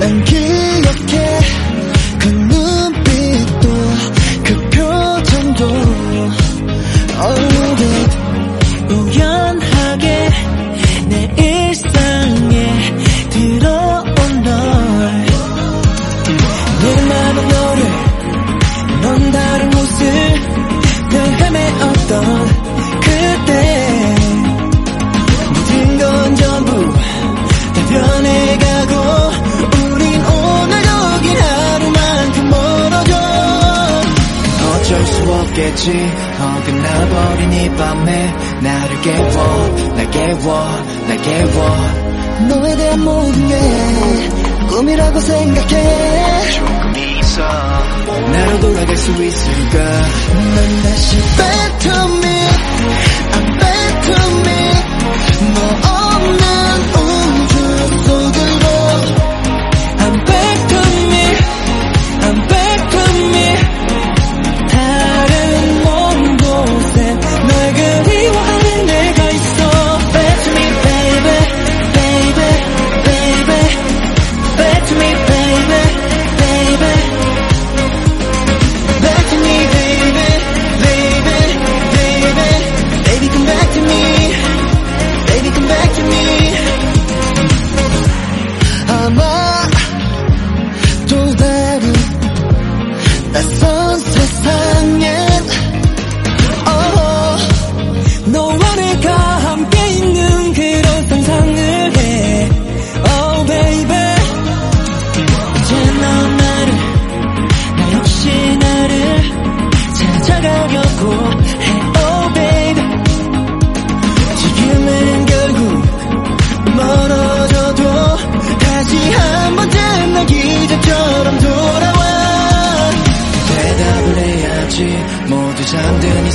난 기억해. 없겠지. 어긋나버린 이 밤에 나를 깨워 날 깨워 날 깨워. 너에 대한 모든 게 꿈이라고 생각해. 조금 있어. 나로 돌아갈 수 있을까? 넌 다시 back to me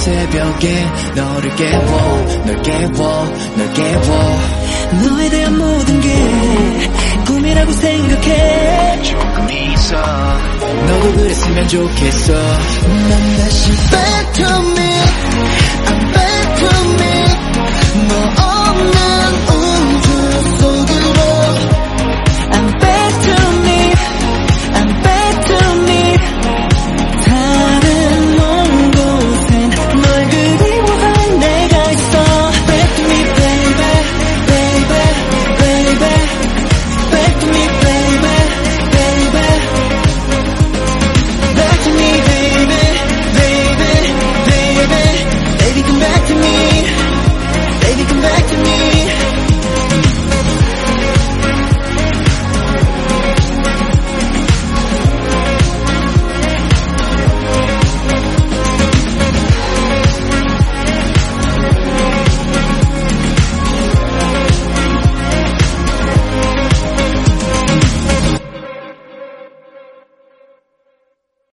새벽에 너를 깨워 널 깨워 널 깨워. 너에 대한 모든 게 꿈이라고 생각해. 조금 있어. 너도 그랬으면 좋겠어. 난